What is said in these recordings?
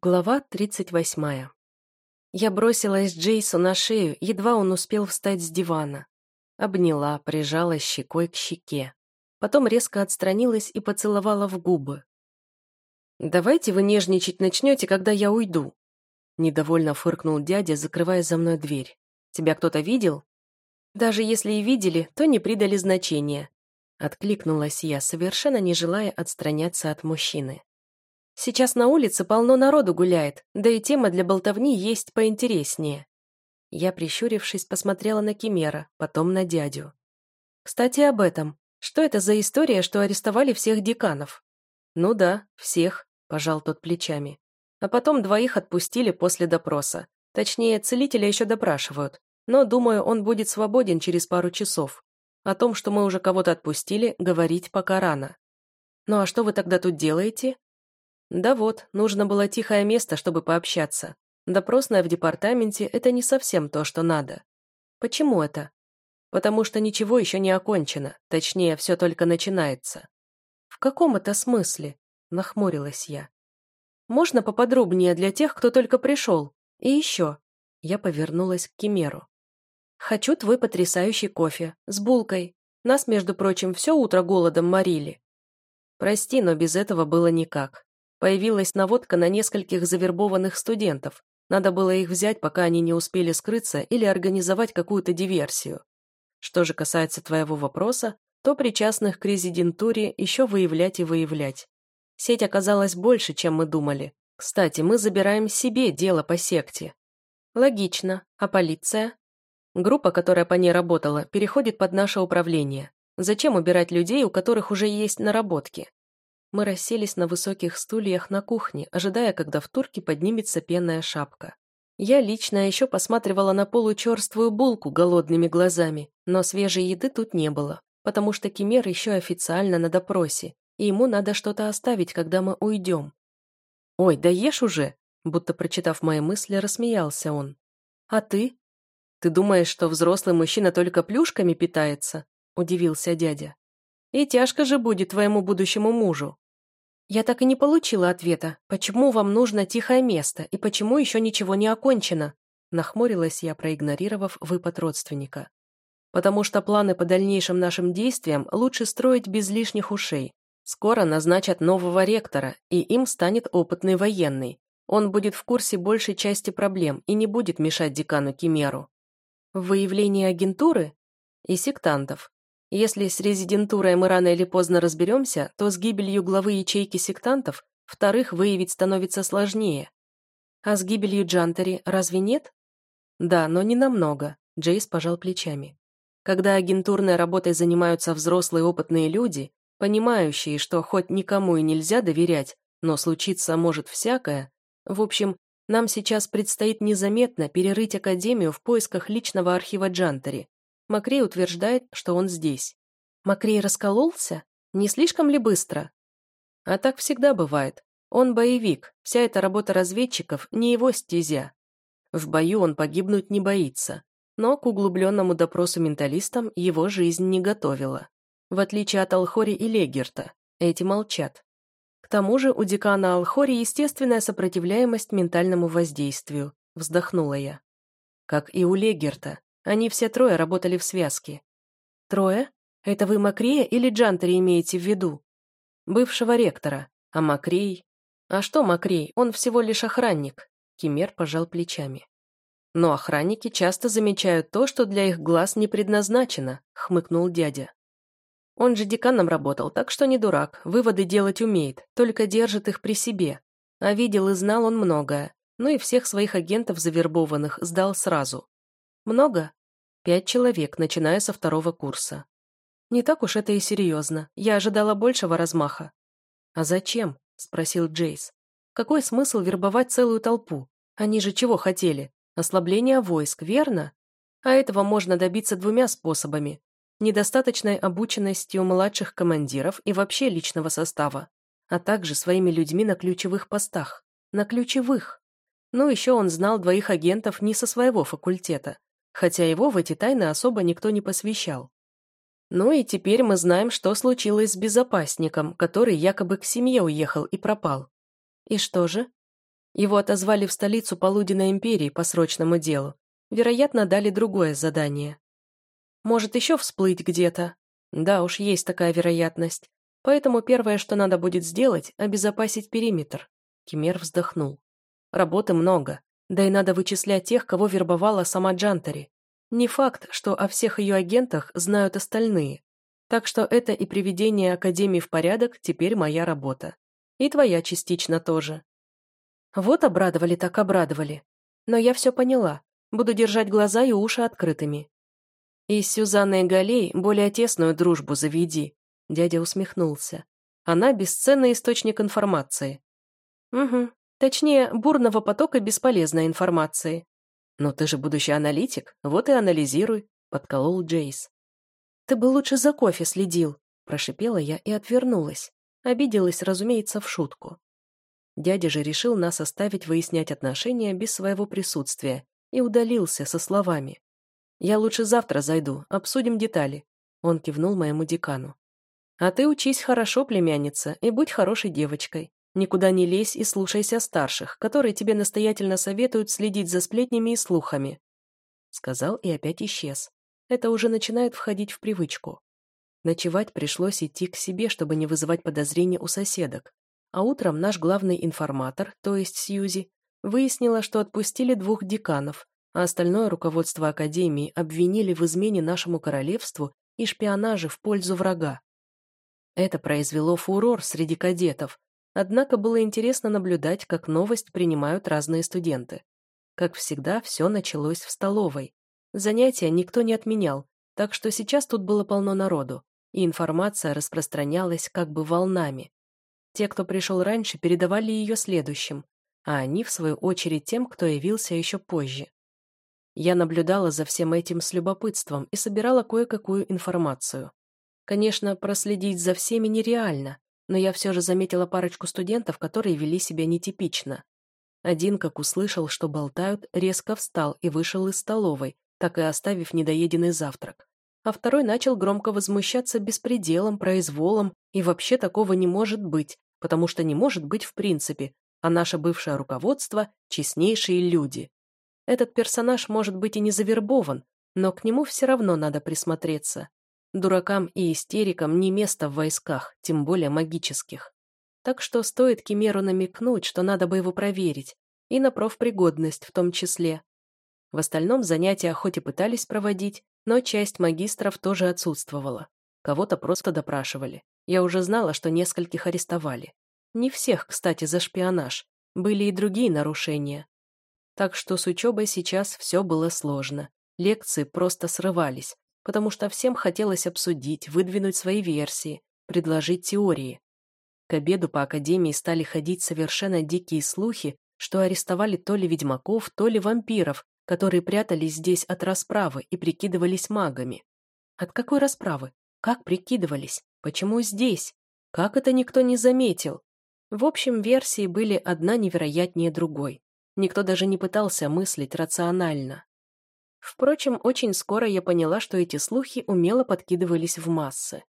Глава 38. Я бросилась Джейсу на шею, едва он успел встать с дивана. Обняла, прижала щекой к щеке. Потом резко отстранилась и поцеловала в губы. «Давайте вы нежничать начнете, когда я уйду», Недовольно фыркнул дядя, закрывая за мной дверь. «Тебя кто-то видел?» «Даже если и видели, то не придали значения», Откликнулась я, совершенно не желая отстраняться от мужчины. Сейчас на улице полно народу гуляет, да и тема для болтовни есть поинтереснее. Я, прищурившись, посмотрела на Кимера, потом на дядю. Кстати, об этом. Что это за история, что арестовали всех деканов? Ну да, всех, пожал тот плечами. А потом двоих отпустили после допроса. Точнее, целителя еще допрашивают. Но, думаю, он будет свободен через пару часов. О том, что мы уже кого-то отпустили, говорить пока рано. Ну а что вы тогда тут делаете? Да вот, нужно было тихое место, чтобы пообщаться. Допросная в департаменте – это не совсем то, что надо. Почему это? Потому что ничего еще не окончено, точнее, все только начинается. В каком это смысле? Нахмурилась я. Можно поподробнее для тех, кто только пришел? И еще. Я повернулась к Кимеру. Хочу твой потрясающий кофе. С булкой. Нас, между прочим, все утро голодом морили. Прости, но без этого было никак. Появилась наводка на нескольких завербованных студентов. Надо было их взять, пока они не успели скрыться или организовать какую-то диверсию. Что же касается твоего вопроса, то причастных к резидентуре еще выявлять и выявлять. Сеть оказалась больше, чем мы думали. Кстати, мы забираем себе дело по секте. Логично. А полиция? Группа, которая по ней работала, переходит под наше управление. Зачем убирать людей, у которых уже есть наработки? Мы расселись на высоких стульях на кухне, ожидая, когда в турке поднимется пенная шапка. Я лично еще посматривала на получерствую булку голодными глазами, но свежей еды тут не было, потому что Кемер еще официально на допросе, и ему надо что-то оставить, когда мы уйдем. «Ой, да ешь уже!» Будто прочитав мои мысли, рассмеялся он. «А ты?» «Ты думаешь, что взрослый мужчина только плюшками питается?» Удивился дядя. И тяжко же будет твоему будущему мужу. Я так и не получила ответа, почему вам нужно тихое место и почему еще ничего не окончено. Нахмурилась я, проигнорировав выпад родственника. Потому что планы по дальнейшим нашим действиям лучше строить без лишних ушей. Скоро назначат нового ректора, и им станет опытный военный. Он будет в курсе большей части проблем и не будет мешать декану Кимеру. В выявлении агентуры и сектантов, если с резидентурой мы рано или поздно разберемся, то с гибелью главы ячейки сектантов вторых выявить становится сложнее. А с гибелью Джантери разве нет? Да, но не намного, Джейс пожал плечами. Когда агентурной работой занимаются взрослые опытные люди, понимающие, что хоть никому и нельзя доверять, но случиться может всякое, в общем, нам сейчас предстоит незаметно перерыть Академию в поисках личного архива Джантери, Макрей утверждает, что он здесь. Макрей раскололся? Не слишком ли быстро? А так всегда бывает. Он боевик, вся эта работа разведчиков не его стезя. В бою он погибнуть не боится, но к углубленному допросу менталистам его жизнь не готовила. В отличие от Алхори и Легерта, эти молчат. К тому же у декана Алхори естественная сопротивляемость ментальному воздействию, вздохнула я. Как и у Легерта, они все трое работали в связке. Трое? Это вы Макрея или Джантери имеете в виду? Бывшего ректора. А Макрей? А что Макрей? Он всего лишь охранник. Кемер пожал плечами. Но охранники часто замечают то, что для их глаз не предназначено, хмыкнул дядя. Он же деканом работал, так что не дурак, выводы делать умеет, только держит их при себе. А видел и знал он многое, ну и всех своих агентов завербованных сдал сразу. Много? Пять человек, начиная со второго курса. Не так уж это и серьезно. Я ожидала большего размаха. «А зачем?» – спросил Джейс. «Какой смысл вербовать целую толпу? Они же чего хотели? Ослабление войск, верно? А этого можно добиться двумя способами. Недостаточной обученностью младших командиров и вообще личного состава, а также своими людьми на ключевых постах. На ключевых. Ну, еще он знал двоих агентов не со своего факультета, хотя его в эти тайны особо никто не посвящал. Ну и теперь мы знаем, что случилось с безопасником, который якобы к семье уехал и пропал. И что же? Его отозвали в столицу Полуденной империи по срочному делу. Вероятно, дали другое задание. Может, еще всплыть где-то? Да уж, есть такая вероятность. Поэтому первое, что надо будет сделать, обезопасить периметр. Кемер вздохнул. Работы много, да и надо вычислять тех, кого вербовала сама Джантари. Не факт, что о всех ее агентах знают остальные. Так что это и приведение Академии в порядок теперь моя работа. И твоя частично тоже. Вот обрадовали так обрадовали. Но я все поняла. Буду держать глаза и уши открытыми. И с Сюзанной Галей более тесную дружбу заведи. Дядя усмехнулся. Она бесценный источник информации. Угу. Точнее, бурного потока бесполезной информации. Но ты же будущий аналитик, вот и анализируй, подколол Джейс. Ты бы лучше за кофе следил, прошипела я и отвернулась. Обиделась, разумеется, в шутку. Дядя же решил нас оставить выяснять отношения без своего присутствия и удалился со словами. «Я лучше завтра зайду, обсудим детали», — он кивнул моему декану. «А ты учись хорошо, племянница, и будь хорошей девочкой. Никуда не лезь и слушайся старших, которые тебе настоятельно советуют следить за сплетнями и слухами». Сказал и опять исчез. Это уже начинает входить в привычку. Ночевать пришлось идти к себе, чтобы не вызывать подозрения у соседок. А утром наш главный информатор, то есть Сьюзи, выяснила, что отпустили двух деканов, а остальное руководство Академии обвинили в измене нашему королевству и шпионаже в пользу врага. Это произвело фурор среди кадетов, однако было интересно наблюдать, как новость принимают разные студенты. Как всегда, все началось в столовой. Занятия никто не отменял, так что сейчас тут было полно народу, и информация распространялась как бы волнами. Те, кто пришел раньше, передавали ее следующим, а они, в свою очередь, тем, кто явился еще позже. Я наблюдала за всем этим с любопытством и собирала кое-какую информацию. Конечно, проследить за всеми нереально, но я все же заметила парочку студентов, которые вели себя нетипично. Один, как услышал, что болтают, резко встал и вышел из столовой, так и оставив недоеденный завтрак. А второй начал громко возмущаться беспределом, произволом, и вообще такого не может быть, потому что не может быть в принципе, а наше бывшее руководство – честнейшие люди. Этот персонаж может быть и не завербован, но к нему все равно надо присмотреться. Дуракам и истерикам не место в войсках, тем более магических. Так что стоит Кемеру намекнуть, что надо бы его проверить, и на профпригодность в том числе. В остальном занятия хоть и пытались проводить, но часть магистров тоже отсутствовала. Кого-то просто допрашивали. Я уже знала, что нескольких арестовали. Не всех, кстати, за шпионаж. Были и другие нарушения. Так что с учебой сейчас все было сложно. Лекции просто срывались, потому что всем хотелось обсудить, выдвинуть свои версии, предложить теории. К обеду по академии стали ходить совершенно дикие слухи, что арестовали то ли ведьмаков, то ли вампиров, которые прятались здесь от расправы и прикидывались магами. От какой расправы? Как прикидывались? Почему здесь? Как это никто не заметил? В общем, версии были одна невероятнее другой. Никто даже не пытался мыслить рационально. Впрочем, очень скоро я поняла, что эти слухи умело подкидывались в массы.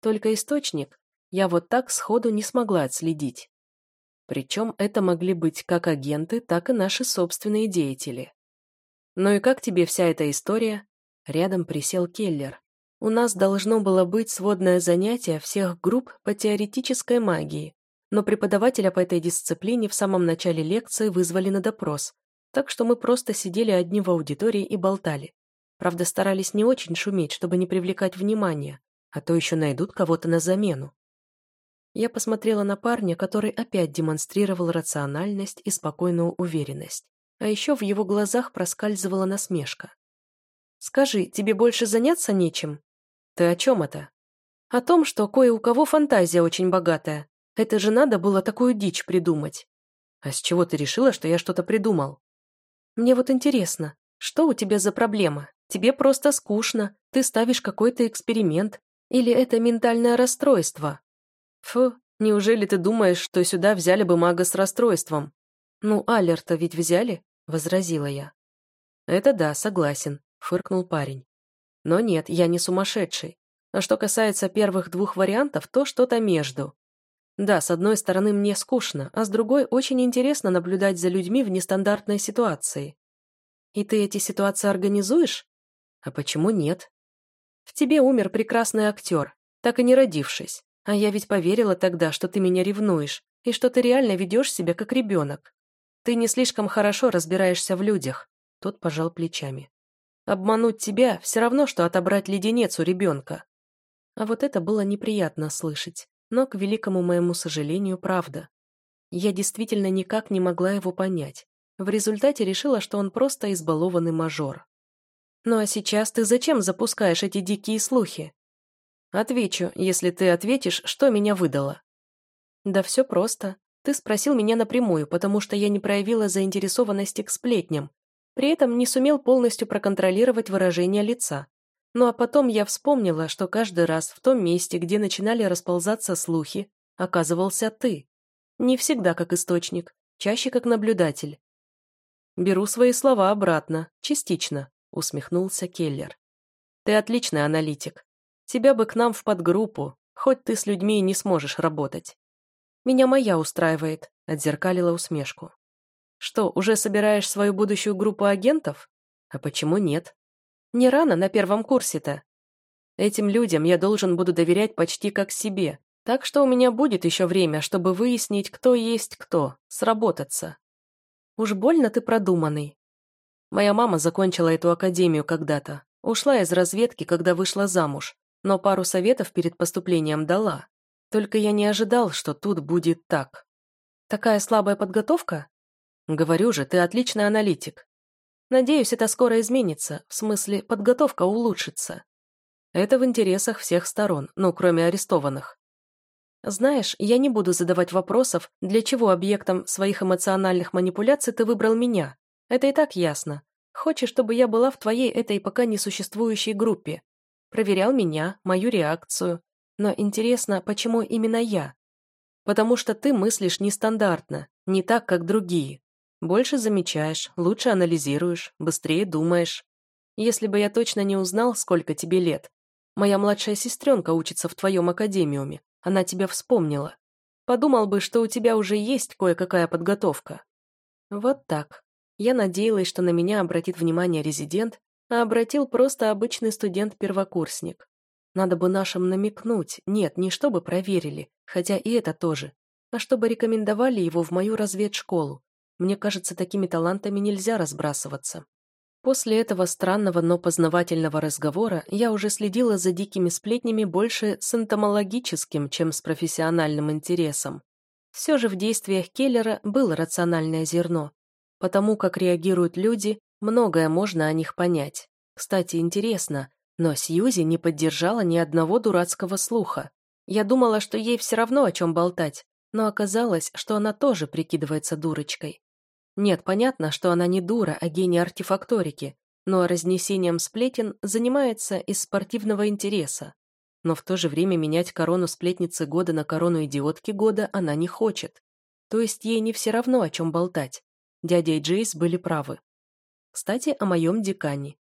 Только источник я вот так сходу не смогла отследить. Причем это могли быть как агенты, так и наши собственные деятели. «Ну и как тебе вся эта история?» Рядом присел Келлер. «У нас должно было быть сводное занятие всех групп по теоретической магии, но преподавателя по этой дисциплине в самом начале лекции вызвали на допрос, так что мы просто сидели одни в аудитории и болтали. Правда, старались не очень шуметь, чтобы не привлекать внимания, а то еще найдут кого-то на замену. Я посмотрела на парня, который опять демонстрировал рациональность и спокойную уверенность. А еще в его глазах проскальзывала насмешка. «Скажи, тебе больше заняться нечем?» «Ты о чем это?» «О том, что кое у кого фантазия очень богатая, это же надо было такую дичь придумать. А с чего ты решила, что я что-то придумал? Мне вот интересно, что у тебя за проблема? Тебе просто скучно, ты ставишь какой-то эксперимент. Или это ментальное расстройство? Фу, неужели ты думаешь, что сюда взяли бы мага с расстройством? Ну, Алерта ведь взяли, возразила я. Это да, согласен, фыркнул парень. Но нет, я не сумасшедший. А что касается первых двух вариантов, то что-то между. Да, с одной стороны мне скучно, а с другой очень интересно наблюдать за людьми в нестандартной ситуации. И ты эти ситуации организуешь? А почему нет? В тебе умер прекрасный актер, так и не родившись. А я ведь поверила тогда, что ты меня ревнуешь, и что ты реально ведешь себя как ребенок. Ты не слишком хорошо разбираешься в людях. Тот пожал плечами. Обмануть тебя все равно, что отобрать леденец у ребенка. А вот это было неприятно слышать, но, к великому моему сожалению, правда. Я действительно никак не могла его понять. В результате решила, что он просто избалованный мажор. «Ну а сейчас ты зачем запускаешь эти дикие слухи?» «Отвечу, если ты ответишь, что меня выдало». «Да все просто. Ты спросил меня напрямую, потому что я не проявила заинтересованности к сплетням. При этом не сумел полностью проконтролировать выражение лица. Ну а потом я вспомнила, что каждый раз в том месте, где начинали расползаться слухи, оказывался ты. Не всегда как источник, чаще как наблюдатель. Беру свои слова обратно, частично усмехнулся Келлер. «Ты отличный аналитик. Тебя бы к нам в подгруппу, хоть ты с людьми и не сможешь работать». «Меня моя устраивает», — отзеркалила усмешку. «Что, уже собираешь свою будущую группу агентов? А почему нет? Не рано на первом курсе-то. Этим людям я должен буду доверять почти как себе, так что у меня будет еще время, чтобы выяснить, кто есть кто, сработаться. Уж больно ты продуманный, Моя мама закончила эту академию когда-то. Ушла из разведки, когда вышла замуж, но пару советов перед поступлением дала. Только я не ожидал, что тут будет так. Такая слабая подготовка? Говорю же, ты отличный аналитик. Надеюсь, это скоро изменится, в смысле, подготовка улучшится. Это в интересах всех сторон, ну, кроме арестованных. Знаешь, я не буду задавать вопросов, для чего объектом своих эмоциональных манипуляций ты выбрал меня. Это и так ясно. Хочешь, чтобы я была в твоей этой пока не существующей группе. Проверял меня, мою реакцию. Но интересно, почему именно я? Потому что ты мыслишь нестандартно, не так, как другие. Больше замечаешь, лучше анализируешь, быстрее думаешь. Если бы я точно не узнал, сколько тебе лет. Моя младшая сестренка учится в твоем академиуме. Она тебя вспомнила. Подумал бы, что у тебя уже есть кое-какая подготовка. Вот так. Я надеялась, что на меня обратит внимание резидент, а обратил просто обычный студент-первокурсник. Надо бы нашим намекнуть, нет, не чтобы проверили, хотя и это тоже, а чтобы рекомендовали его в мою разведшколу. Мне кажется, такими талантами нельзя разбрасываться. После этого странного, но познавательного разговора я уже следила за дикими сплетнями больше с энтомологическим, чем с профессиональным интересом. Все же в действиях Келлера было рациональное зерно, Потому как реагируют люди, многое можно о них понять. Кстати, интересно, но Сьюзи не поддержала ни одного дурацкого слуха. Я думала, что ей все равно о чем болтать, но оказалось, что она тоже прикидывается дурочкой. Нет, понятно, что она не дура, а гений артефакторики, но разнесением сплетен занимается из спортивного интереса. Но в то же время менять корону сплетницы года на корону идиотки года она не хочет. То есть ей не все равно, о чем болтать. Дядя и Джейс были правы. Кстати, о моем декане.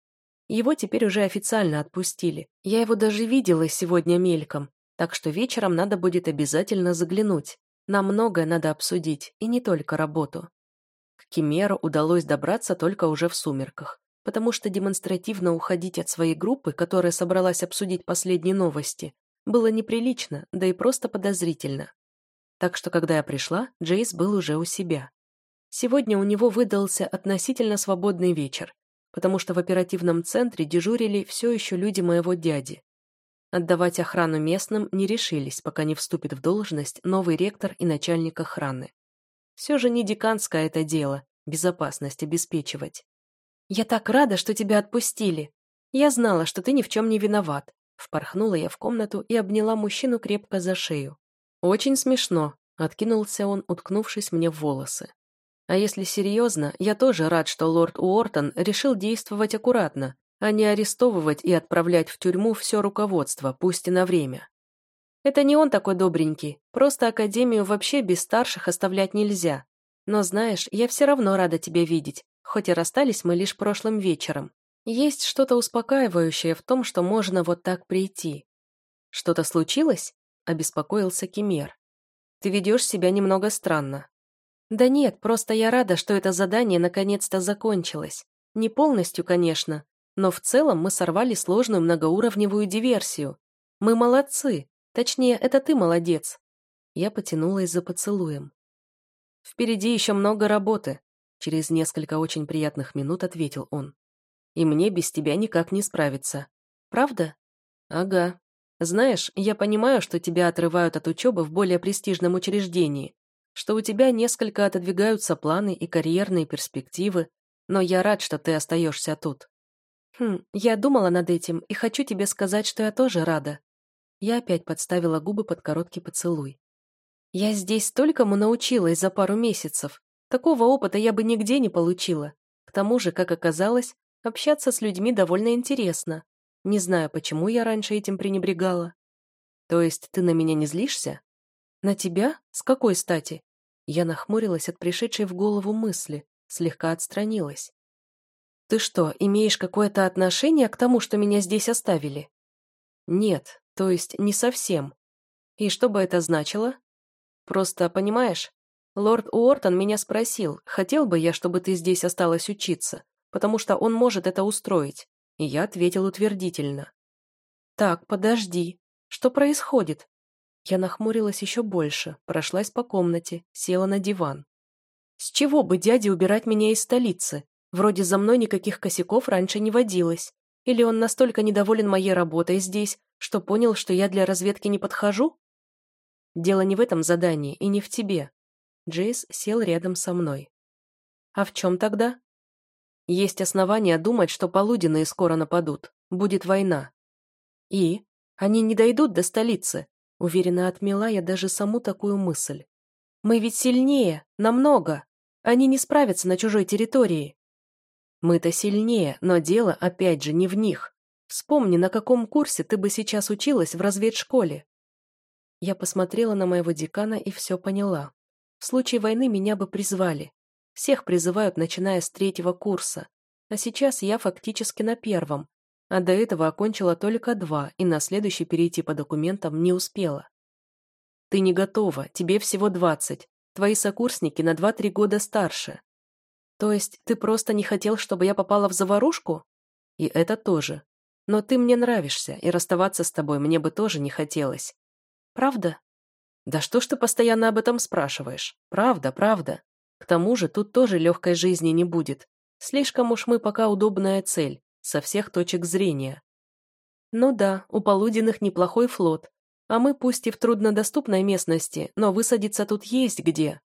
Его теперь уже официально отпустили. Я его даже видела сегодня мельком, так что вечером надо будет обязательно заглянуть. Нам многое надо обсудить, и не только работу. К Кимеру удалось добраться только уже в сумерках, потому что демонстративно уходить от своей группы, которая собралась обсудить последние новости, было неприлично, да и просто подозрительно. Так что, когда я пришла, Джейс был уже у себя. Сегодня у него выдался относительно свободный вечер, потому что в оперативном центре дежурили все еще люди моего дяди. Отдавать охрану местным не решились, пока не вступит в должность новый ректор и начальник охраны. Все же не деканское это дело – безопасность обеспечивать. «Я так рада, что тебя отпустили. Я знала, что ты ни в чем не виноват». Впорхнула я в комнату и обняла мужчину крепко за шею. «Очень смешно», – откинулся он, уткнувшись мне в волосы. А если серьезно, я тоже рад, что лорд Уортон решил действовать аккуратно, а не арестовывать и отправлять в тюрьму все руководство, пусть и на время. Это не он такой добренький, просто Академию вообще без старших оставлять нельзя. Но знаешь, я все равно рада тебя видеть, хоть и расстались мы лишь прошлым вечером. Есть что-то успокаивающее в том, что можно вот так прийти. Что-то случилось? Обеспокоился Кемер. Ты ведешь себя немного странно». «Да нет, просто я рада, что это задание наконец-то закончилось. Не полностью, конечно, но в целом мы сорвали сложную многоуровневую диверсию. Мы молодцы. Точнее, это ты молодец». Я потянулась за поцелуем. «Впереди еще много работы», — через несколько очень приятных минут ответил он. «И мне без тебя никак не справиться. Правда?» «Ага. Знаешь, я понимаю, что тебя отрывают от учебы в более престижном учреждении, что у тебя несколько отодвигаются планы и карьерные перспективы, но я рад, что ты остаешься тут». «Хм, я думала над этим и хочу тебе сказать, что я тоже рада». Я опять подставила губы под короткий поцелуй. Я здесь столькому научилась за пару месяцев. Такого опыта я бы нигде не получила. К тому же, как оказалось, общаться с людьми довольно интересно. Не знаю, почему я раньше этим пренебрегала. То есть ты на меня не злишься? На тебя? С какой стати? Я нахмурилась от пришедшей в голову мысли, слегка отстранилась. Ты что, имеешь какое-то отношение к тому, что меня здесь оставили? Нет, то есть не совсем. И что бы это значило? Просто, понимаешь, лорд Уортон меня спросил, хотел бы я, чтобы ты здесь осталась учиться, потому что он может это устроить, и я ответил утвердительно. Так, подожди, что происходит? Я нахмурилась еще больше, прошлась по комнате, села на диван. С чего бы дяде убирать меня из столицы? Вроде за мной никаких косяков раньше не водилось. Или он настолько недоволен моей работой здесь, что понял, что я для разведки не подхожу? Дело не в этом задании и не в тебе. Джейс сел рядом со мной. А в чем тогда? Есть основания думать, что полуденные скоро нападут. Будет война. И? Они не дойдут до столицы. Уверенно отмела я даже саму такую мысль. Мы ведь сильнее, намного. Они не справятся на чужой территории. Мы-то сильнее, но дело, опять же, не в них. Вспомни, на каком курсе ты бы сейчас училась в разведшколе. Я посмотрела на моего декана и все поняла. В случае войны меня бы призвали. Всех призывают, начиная с третьего курса. А сейчас я фактически на первом. А до этого окончила только два и на следующий перейти по документам не успела. Ты не готова, тебе всего двадцать. Твои сокурсники на два-три года старше. То есть ты просто не хотел, чтобы я попала в заварушку? И это тоже. Но ты мне нравишься, и расставаться с тобой мне бы тоже не хотелось. Правда? Да что ж ты постоянно об этом спрашиваешь? Правда, правда. К тому же тут тоже легкой жизни не будет. Слишком уж мы пока удобная цель, со всех точек зрения. Ну да, у полуденных неплохой флот, а мы пусть и в труднодоступной местности, но высадиться тут есть где.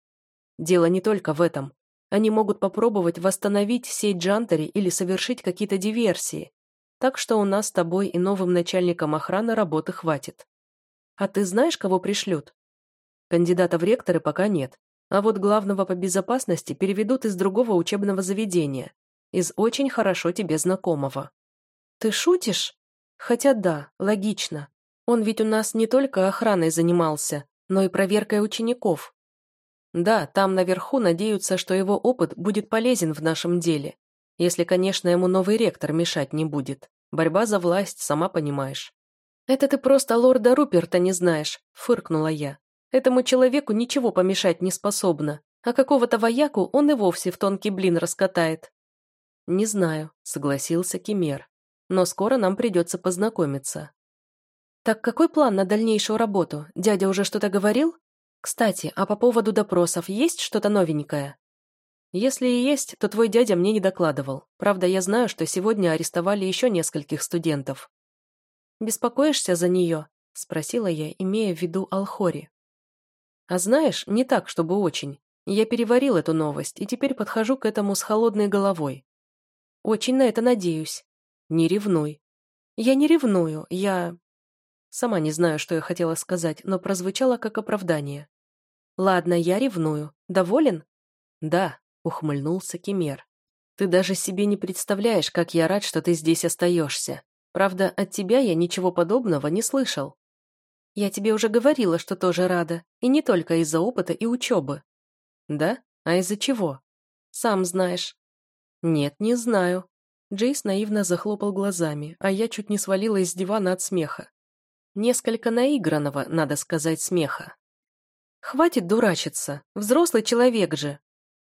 Дело не только в этом. Они могут попробовать восстановить сеть Джантери или совершить какие-то диверсии. Так что у нас с тобой и новым начальником охраны работы хватит. А ты знаешь, кого пришлют? Кандидата в ректоры пока нет. А вот главного по безопасности переведут из другого учебного заведения. Из очень хорошо тебе знакомого. Ты шутишь? Хотя да, логично. Он ведь у нас не только охраной занимался, но и проверкой учеников. Да, там наверху надеются, что его опыт будет полезен в нашем деле. Если, конечно, ему новый ректор мешать не будет. Борьба за власть, сама понимаешь. «Это ты просто лорда Руперта не знаешь», — фыркнула я. «Этому человеку ничего помешать не способно, а какого-то вояку он и вовсе в тонкий блин раскатает». «Не знаю», — согласился Кемер. «Но скоро нам придется познакомиться». «Так какой план на дальнейшую работу? Дядя уже что-то говорил? Кстати, а по поводу допросов есть что-то новенькое?» «Если и есть, то твой дядя мне не докладывал. Правда, я знаю, что сегодня арестовали еще нескольких студентов. «Беспокоишься за нее?» – спросила я, имея в виду Алхори. «А знаешь, не так, чтобы очень. Я переварил эту новость и теперь подхожу к этому с холодной головой. Очень на это надеюсь. Не ревнуй. Я не ревную, я... Сама не знаю, что я хотела сказать, но прозвучало как оправдание. Ладно, я ревную. Доволен? Да, ухмыльнулся Кемер. Ты даже себе не представляешь, как я рад, что ты здесь остаешься. Правда, от тебя я ничего подобного не слышал. Я тебе уже говорила, что тоже рада, и не только из-за опыта и учебы. Да? А из-за чего? Сам знаешь. Нет, не знаю. Джейс наивно захлопал глазами, а я чуть не свалилась с дивана от смеха. Несколько наигранного, надо сказать, смеха. Хватит дурачиться, взрослый человек же.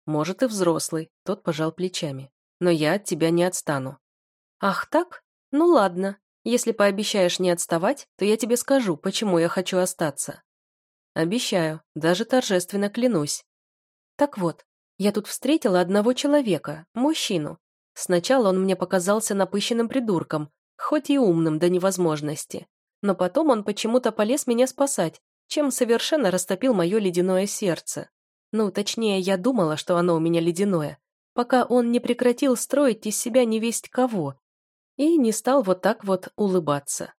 Может, и взрослый, тот пожал плечами. Но я от тебя не отстану. Ах так? Ну ладно. Если пообещаешь не отставать, то я тебе скажу, почему я хочу остаться. Обещаю, даже торжественно клянусь. Так вот, я тут встретила одного человека, мужчину. Сначала он мне показался напыщенным придурком, хоть и умным до невозможности. Но потом он почему-то полез меня спасать, чем совершенно растопил мое ледяное сердце. Ну, точнее, я думала, что оно у меня ледяное, пока он не прекратил строить из себя невесть кого и не стал вот так вот улыбаться.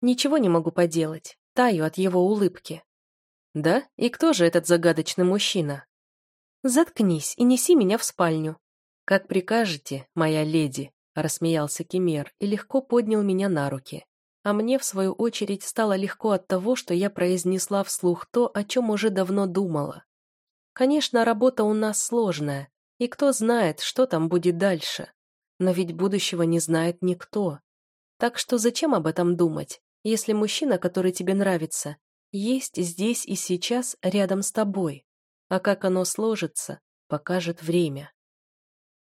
Ничего не могу поделать, таю от его улыбки. Да? И кто же этот загадочный мужчина? Заткнись и неси меня в спальню. Как прикажете, моя леди, рассмеялся Кемер и легко поднял меня на руки. А мне, в свою очередь, стало легко от того, что я произнесла вслух то, о чем уже давно думала. Конечно, работа у нас сложная, и кто знает, что там будет дальше. Но ведь будущего не знает никто. Так что зачем об этом думать, если мужчина, который тебе нравится, есть здесь и сейчас рядом с тобой? А как оно сложится, покажет время.